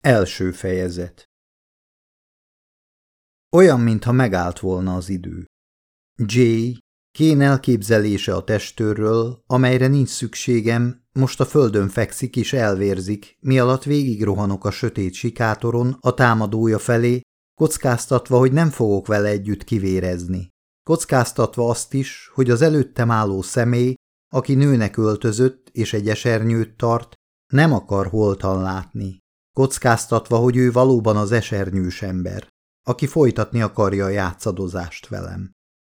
Első fejezet Olyan, mintha megállt volna az idő. Jay, kén elképzelése a testőrről, amelyre nincs szükségem, most a földön fekszik és elvérzik, mi alatt végigrohanok a sötét sikátoron a támadója felé, kockáztatva, hogy nem fogok vele együtt kivérezni. Kockáztatva azt is, hogy az előttem álló személy, aki nőnek öltözött és egy esernyőt tart, nem akar holtan látni kockáztatva, hogy ő valóban az esernyős ember, aki folytatni akarja a játszadozást velem.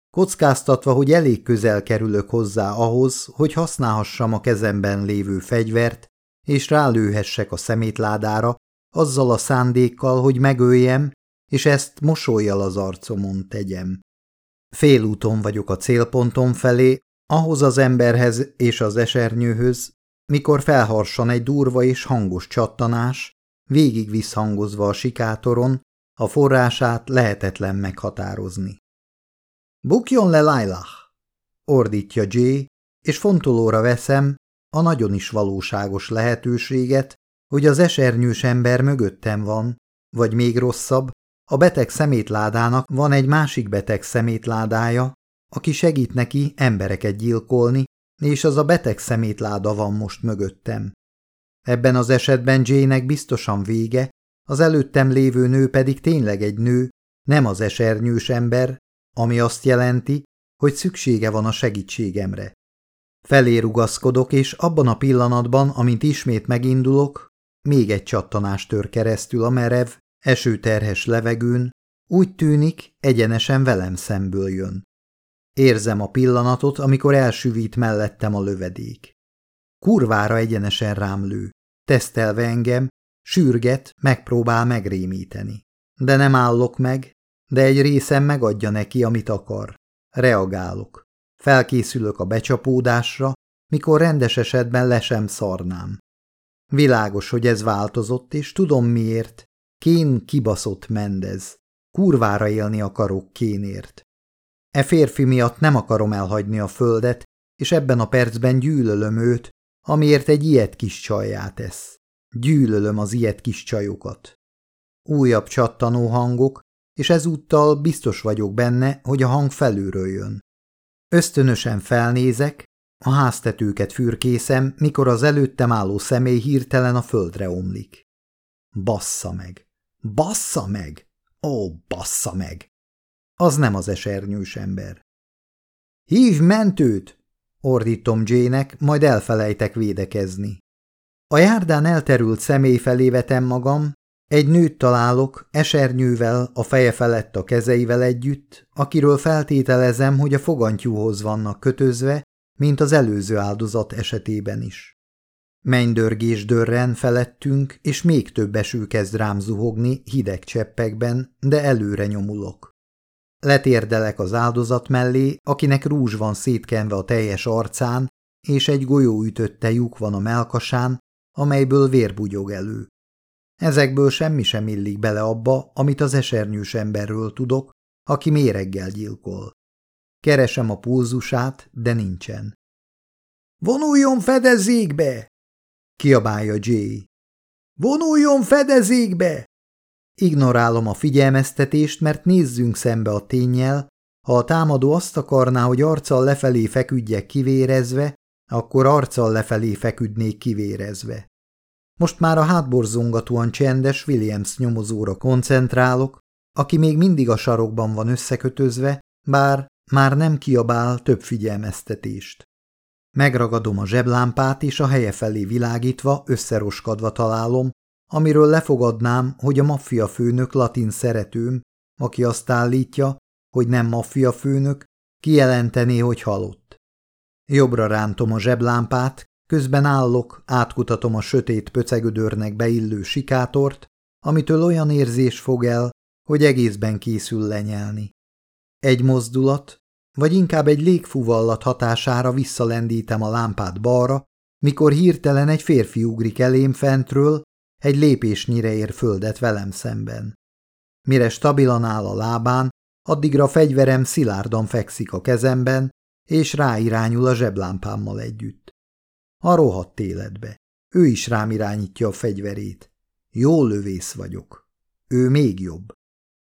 Kockáztatva, hogy elég közel kerülök hozzá ahhoz, hogy használhassam a kezemben lévő fegyvert, és rálőhessek a szemétládára, azzal a szándékkal, hogy megöljem, és ezt mosolyjal az arcomon tegyem. Félúton vagyok a célpontom felé, ahhoz az emberhez és az esernyőhöz, mikor felharsan egy durva és hangos csattanás, végig visszhangozva a sikátoron, a forrását lehetetlen meghatározni. Bukjon le, Lailah! ordítja Jay, és fontolóra veszem a nagyon is valóságos lehetőséget, hogy az esernyős ember mögöttem van, vagy még rosszabb, a beteg szemétládának van egy másik beteg szemétládája, aki segít neki embereket gyilkolni, és az a beteg szemétláda van most mögöttem. Ebben az esetben Jane-nek biztosan vége, az előttem lévő nő pedig tényleg egy nő, nem az esernyős ember, ami azt jelenti, hogy szüksége van a segítségemre. Felé rugaszkodok, és abban a pillanatban, amint ismét megindulok, még egy csattanás tör keresztül a merev, esőterhes levegőn, úgy tűnik, egyenesen velem szemből jön. Érzem a pillanatot, amikor elsüvít mellettem a lövedék. Kurvára egyenesen rám lő. Tesztelve engem, sürget, megpróbál megrémíteni. De nem állok meg, de egy részem megadja neki, amit akar. Reagálok. Felkészülök a becsapódásra, mikor rendes esetben le sem szarnám. Világos, hogy ez változott, és tudom miért. Kén kibaszott Mendez. Kurvára élni akarok Kénért. E férfi miatt nem akarom elhagyni a földet, és ebben a percben gyűlölöm őt, amiért egy ilyet kis csajjá tesz. Gyűlölöm az ilyet kis csajokat. Újabb csattanó hangok, és ezúttal biztos vagyok benne, hogy a hang felülről jön. Ösztönösen felnézek, a háztetőket fürkészem, mikor az előttem álló személy hirtelen a földre omlik. Bassza meg! Bassza meg! Ó, bassza meg! Az nem az esernyős ember. Hívj mentőt! Ordítom Jane-nek, majd elfelejtek védekezni. A járdán elterült személy felé vetem magam, egy nőt találok, esernyővel, a feje felett a kezeivel együtt, akiről feltételezem, hogy a fogantyúhoz vannak kötözve, mint az előző áldozat esetében is. Mennydörgés dörren felettünk, és még több eső kezd rám zuhogni hideg cseppekben, de előre nyomulok. Letérdelek az áldozat mellé, akinek rúzs van szétkenve a teljes arcán, és egy golyó ütötte lyuk van a melkasán, amelyből vér bugyog elő. Ezekből semmi sem illik bele abba, amit az esernyős emberről tudok, aki méreggel gyilkol. Keresem a pulzusát, de nincsen. – Vonuljon fedezékbe! – kiabálja Jay. – Vonuljon fedezékbe! Ignorálom a figyelmeztetést, mert nézzünk szembe a tényel, ha a támadó azt akarná, hogy arccal lefelé feküdjek kivérezve, akkor arccal lefelé feküdnék kivérezve. Most már a hátborzongatóan csendes Williams nyomozóra koncentrálok, aki még mindig a sarokban van összekötözve, bár már nem kiabál több figyelmeztetést. Megragadom a zseblámpát, és a helye felé világítva, összeroskadva találom, amiről lefogadnám, hogy a maffia főnök latin szeretőm, aki azt állítja, hogy nem maffia főnök, kijelentené, hogy halott. Jobbra rántom a zseblámpát, közben állok, átkutatom a sötét pöcegödörnek beillő sikátort, amitől olyan érzés fog el, hogy egészben készül lenyelni. Egy mozdulat, vagy inkább egy légfúvallat hatására visszalendítem a lámpát balra, mikor hirtelen egy férfi ugrik elém fentről, egy lépésnyire ér földet velem szemben. Mire stabilan áll a lábán, addigra a fegyverem szilárdan fekszik a kezemben, és ráirányul a zseblámpámmal együtt. A rohadt életbe. Ő is rám irányítja a fegyverét. Jó lövész vagyok. Ő még jobb.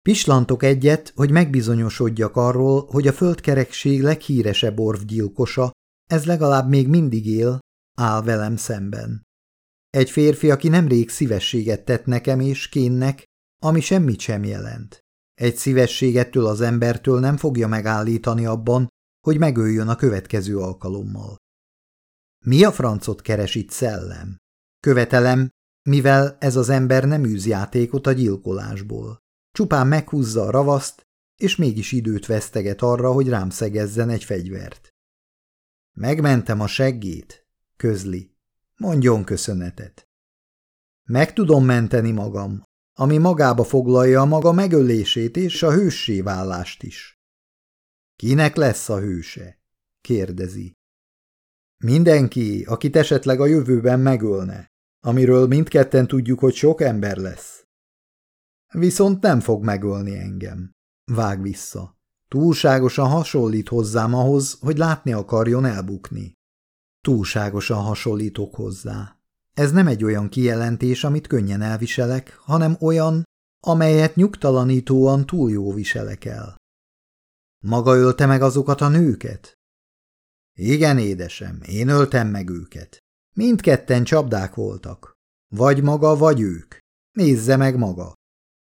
Pislantok egyet, hogy megbizonyosodjak arról, hogy a földkerekség leghíresebb orvgyilkosa, ez legalább még mindig él, áll velem szemben. Egy férfi, aki nemrég szívességet tett nekem és kénnek, ami semmit sem jelent. Egy szívességettől az embertől nem fogja megállítani abban, hogy megöljön a következő alkalommal. Mi a francot keres itt szellem? Követelem, mivel ez az ember nem űz játékot a gyilkolásból. Csupán meghúzza a ravaszt, és mégis időt veszteget arra, hogy rám szegezzen egy fegyvert. Megmentem a seggét, közli. Mondjon köszönetet. Meg tudom menteni magam, ami magába foglalja a maga megölését és a hőssé vállást is. Kinek lesz a hőse? kérdezi. Mindenki, akit esetleg a jövőben megölne, amiről mindketten tudjuk, hogy sok ember lesz. Viszont nem fog megölni engem. Vág vissza. Túlságosan hasonlít hozzám ahhoz, hogy látni akarjon elbukni. Túlságosan hasonlítok hozzá. Ez nem egy olyan kijelentés, amit könnyen elviselek, hanem olyan, amelyet nyugtalanítóan túl jó viselek el. Maga ölte meg azokat a nőket? Igen, édesem, én öltem meg őket. Mindketten csapdák voltak. Vagy maga, vagy ők. Nézze meg maga.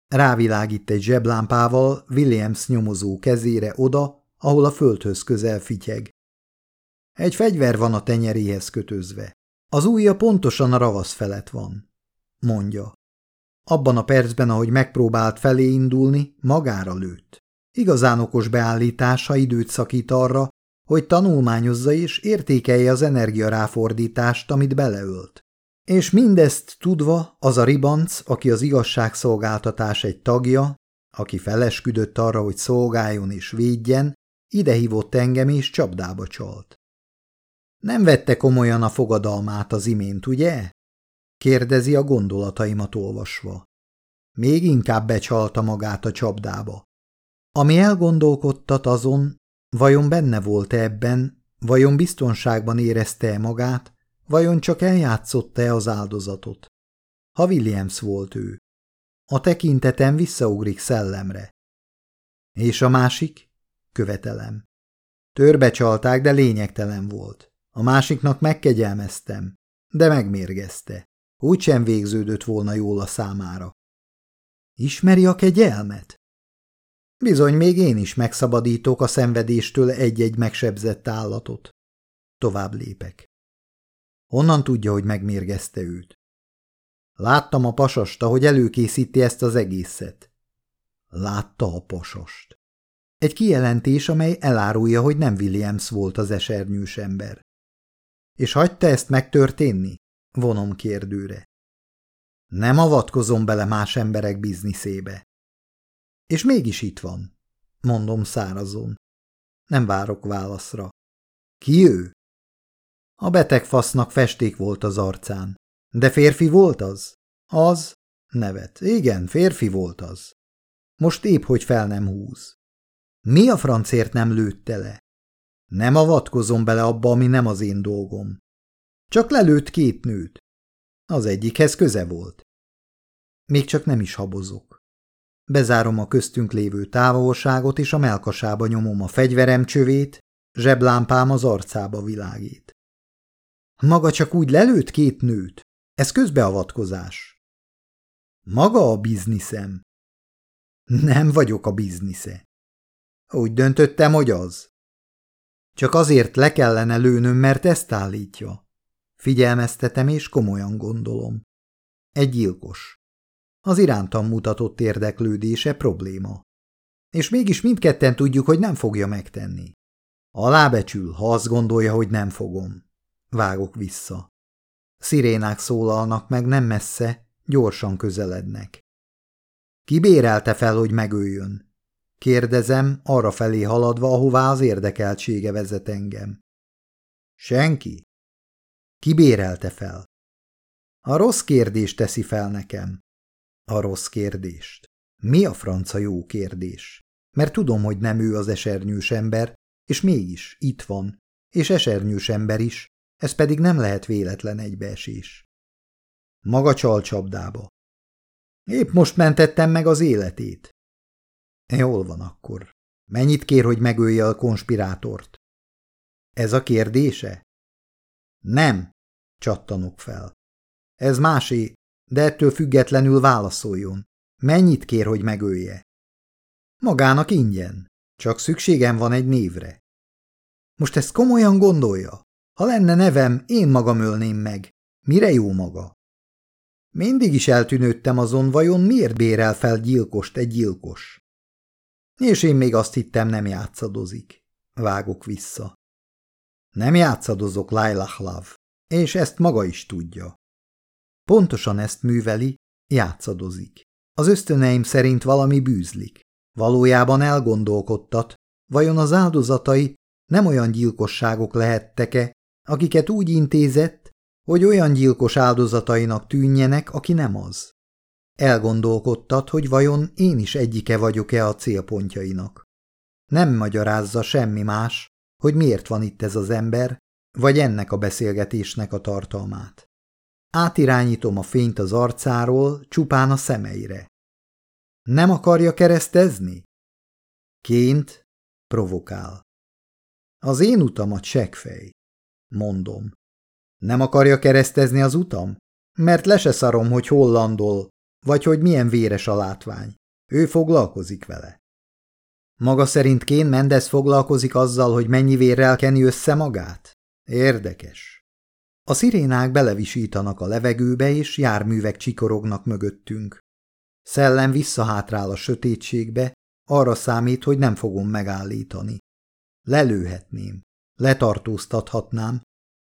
Rávilágít egy zseblámpával Williams nyomozó kezére oda, ahol a földhöz közel fityeg. Egy fegyver van a tenyeréhez kötözve. Az ujja pontosan a ravasz felett van, mondja. Abban a percben, ahogy megpróbált felé indulni, magára lőtt. Igazán okos beállítása időt szakít arra, hogy tanulmányozza és értékelje az energiaráfordítást, amit beleölt. És mindezt tudva az a ribanc, aki az igazságszolgáltatás egy tagja, aki felesküdött arra, hogy szolgáljon és védjen, idehívott engem és csapdába csalt. Nem vette komolyan a fogadalmát az imént, ugye? kérdezi a gondolataimat olvasva. Még inkább becsalta magát a csapdába. Ami elgondolkodtat azon, vajon benne volt-e ebben, vajon biztonságban érezte-e magát, vajon csak eljátszotta-e az áldozatot. Ha Williams volt ő. A tekintetem visszaugrik szellemre. És a másik? Követelem. Törbe csalták, de lényegtelen volt. A másiknak megkegyelmeztem, de megmérgezte. Úgy sem végződött volna jól a számára. Ismeri a kegyelmet? Bizony, még én is megszabadítok a szenvedéstől egy-egy megsebzett állatot. Tovább lépek. Honnan tudja, hogy megmérgezte őt? Láttam a pasast, ahogy előkészíti ezt az egészet. Látta a pasast. Egy kijelentés, amely elárulja, hogy nem Williams volt az esernyős ember. És hagyta ezt megtörténni? Vonom kérdőre. Nem avatkozom bele más emberek bizniszébe. És mégis itt van, mondom szárazon. Nem várok válaszra. Ki ő? A beteg fasznak festék volt az arcán. De férfi volt az? Az? Nevet. Igen, férfi volt az. Most épp, hogy fel nem húz. Mi a francért nem lőtte le? Nem avatkozom bele abba, ami nem az én dolgom. Csak lelőtt két nőt. Az egyikhez köze volt. Még csak nem is habozok. Bezárom a köztünk lévő távolságot, és a melkasába nyomom a fegyverem csövét, zseblámpám az arcába világít. Maga csak úgy lelőtt két nőt? Ez közbeavatkozás. Maga a bizniszem. Nem vagyok a biznisze. Úgy döntöttem, hogy az. Csak azért le kellene lőnöm, mert ezt állítja. Figyelmeztetem és komolyan gondolom. Egy gyilkos. Az irántam mutatott érdeklődése probléma. És mégis mindketten tudjuk, hogy nem fogja megtenni. Alábecsül, ha azt gondolja, hogy nem fogom. Vágok vissza. Szirénák szólalnak meg nem messze, gyorsan közelednek. Kibérelte fel, hogy megöljön? Kérdezem, arra felé haladva, ahová az érdekeltsége vezet engem. Senki? Kibérelte fel? A rossz kérdést teszi fel nekem. A rossz kérdést. Mi a franca jó kérdés? Mert tudom, hogy nem ő az esernyős ember, és mégis itt van, és esernyős ember is, ez pedig nem lehet véletlen egybeesés. Maga csal csapdába. Épp most mentettem meg az életét. Jól van akkor. Mennyit kér, hogy megölje a konspirátort? Ez a kérdése? Nem, csattanok fel. Ez másé, de ettől függetlenül válaszoljon. Mennyit kér, hogy megölje? Magának ingyen. Csak szükségem van egy névre. Most ezt komolyan gondolja? Ha lenne nevem, én magam ölném meg. Mire jó maga? Mindig is eltűnődtem azon, vajon miért bérel fel gyilkost egy gyilkos. És én még azt hittem, nem játszadozik. Vágok vissza. Nem játszadozok, Lailahlav, és ezt maga is tudja. Pontosan ezt műveli, játszadozik. Az ösztöneim szerint valami bűzlik. Valójában elgondolkodtat, vajon az áldozatai nem olyan gyilkosságok lehettek-e, akiket úgy intézett, hogy olyan gyilkos áldozatainak tűnjenek, aki nem az. Elgondolkodtat, hogy vajon én is egyike vagyok-e a célpontjainak. Nem magyarázza semmi más, hogy miért van itt ez az ember, vagy ennek a beszélgetésnek a tartalmát. Átirányítom a fényt az arcáról, csupán a szemeire. Nem akarja keresztezni? Ként provokál. Az én utamat seggfej, mondom. Nem akarja keresztezni az utam? Mert le se szarom, hogy hol landol, vagy hogy milyen véres a látvány. Ő foglalkozik vele. Maga szerint Kén Mendez foglalkozik azzal, hogy mennyi vérrel keni össze magát? Érdekes. A szirénák belevisítanak a levegőbe, és járművek csikorognak mögöttünk. Szellem visszahátrál a sötétségbe, arra számít, hogy nem fogom megállítani. Lelőhetném, letartóztathatnám.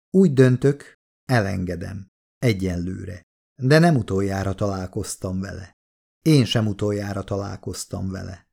Úgy döntök, elengedem, egyenlőre. De nem utoljára találkoztam vele. Én sem utoljára találkoztam vele.